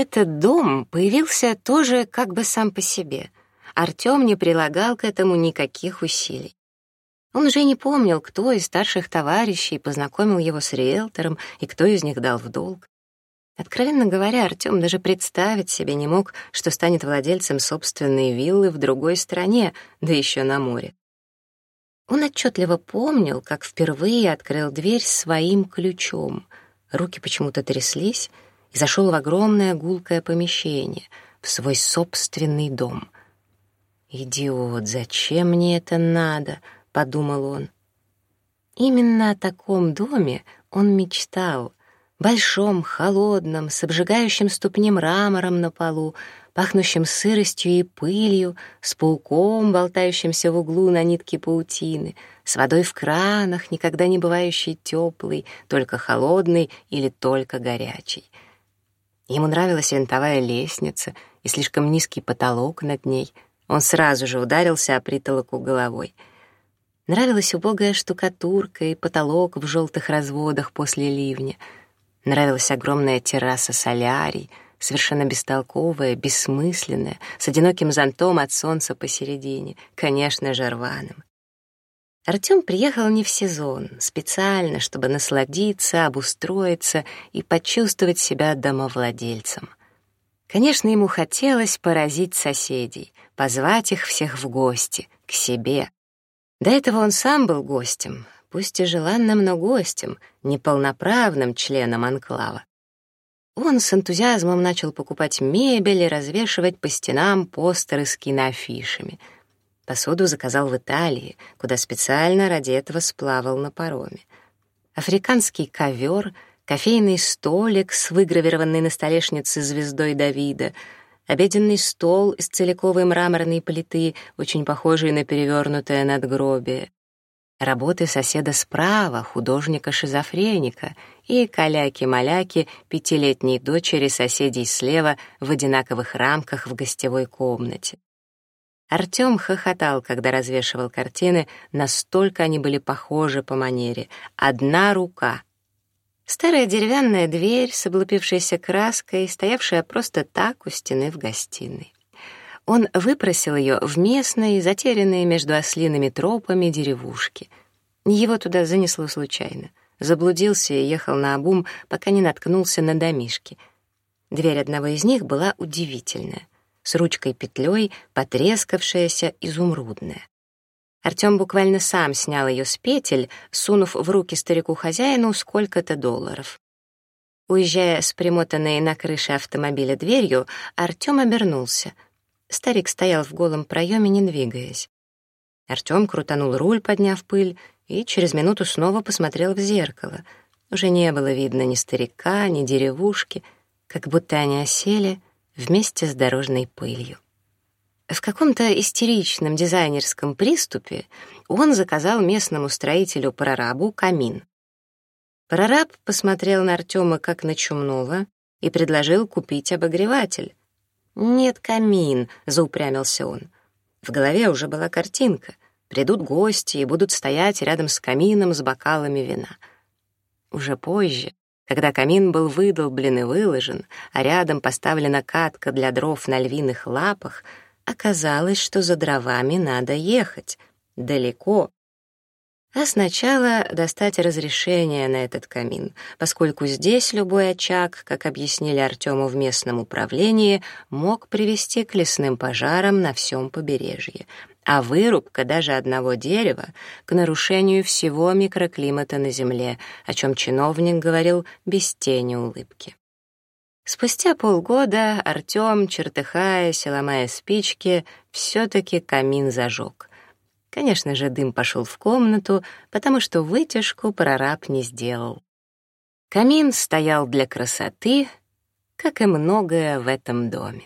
Этот дом появился тоже как бы сам по себе. Артём не прилагал к этому никаких усилий. Он уже не помнил, кто из старших товарищей познакомил его с риэлтором и кто из них дал в долг. Откровенно говоря, Артём даже представить себе не мог, что станет владельцем собственной виллы в другой стране, да еще на море. Он отчетливо помнил, как впервые открыл дверь своим ключом. Руки почему-то тряслись — и зашел в огромное гулкое помещение, в свой собственный дом. «Идиот, зачем мне это надо?» — подумал он. Именно о таком доме он мечтал. Большом, холодном, с обжигающим ступнем Рамором на полу, пахнущим сыростью и пылью, с пауком, болтающимся в углу на нитке паутины, с водой в кранах, никогда не бывающей теплой, только холодной или только горячей — Ему нравилась винтовая лестница и слишком низкий потолок над ней. Он сразу же ударился о притолоку головой. Нравилась убогая штукатурка и потолок в желтых разводах после ливня. Нравилась огромная терраса солярий, совершенно бестолковая, бессмысленная, с одиноким зонтом от солнца посередине, конечно же, рваным. Артём приехал не в сезон, специально, чтобы насладиться, обустроиться и почувствовать себя домовладельцем. Конечно, ему хотелось поразить соседей, позвать их всех в гости, к себе. До этого он сам был гостем, пусть и желанным, но гостем, неполноправным членом анклава. Он с энтузиазмом начал покупать мебель и развешивать по стенам постеры с киноафишами — Посуду заказал в Италии, куда специально ради этого сплавал на пароме. Африканский ковер, кофейный столик с выгравированной на столешнице звездой Давида, обеденный стол из целиковой мраморной плиты, очень похожий на перевернутое надгробие — работы соседа справа, художника-шизофреника, и каляки-маляки пятилетней дочери соседей слева в одинаковых рамках в гостевой комнате. Артём хохотал, когда развешивал картины, настолько они были похожи по манере. Одна рука. Старая деревянная дверь с облупившейся краской, стоявшая просто так у стены в гостиной. Он выпросил ее в местной, затерянной между ослиными тропами деревушке. Его туда занесло случайно. Заблудился и ехал на обум, пока не наткнулся на домишки. Дверь одного из них была удивительная — с ручкой-петлей, потрескавшаяся, изумрудная. Артём буквально сам снял её с петель, сунув в руки старику-хозяину сколько-то долларов. Уезжая с примотанной на крыше автомобиля дверью, Артём обернулся. Старик стоял в голом проёме не двигаясь. Артем крутанул руль, подняв пыль, и через минуту снова посмотрел в зеркало. Уже не было видно ни старика, ни деревушки, как будто они осели вместе с дорожной пылью. В каком-то истеричном дизайнерском приступе он заказал местному строителю-прорабу камин. Прораб посмотрел на Артема как на чумного и предложил купить обогреватель. «Нет, камин», — заупрямился он. В голове уже была картинка. Придут гости и будут стоять рядом с камином с бокалами вина. Уже позже, когда камин был выдолблен и выложен, а рядом поставлена катка для дров на львиных лапах, оказалось, что за дровами надо ехать. Далеко. А сначала достать разрешение на этот камин, поскольку здесь любой очаг, как объяснили Артему в местном управлении, мог привести к лесным пожарам на всем побережье, а вырубка даже одного дерева к нарушению всего микроклимата на Земле, о чем чиновник говорил без тени улыбки. Спустя полгода Артём, чертыхаясь и ломая спички, все таки камин зажег. Конечно же, дым пошел в комнату, потому что вытяжку прораб не сделал. Камин стоял для красоты, как и многое в этом доме.